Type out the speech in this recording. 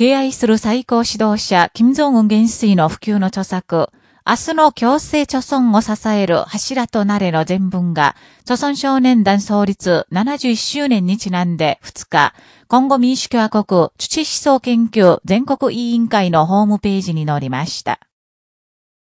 敬愛する最高指導者、金正恩元帥の普及の著作、明日の強制貯村を支える柱となれの全文が、著村少年団創立71周年にちなんで2日、今後民主共和国土思想研究全国委員会のホームページに載りました。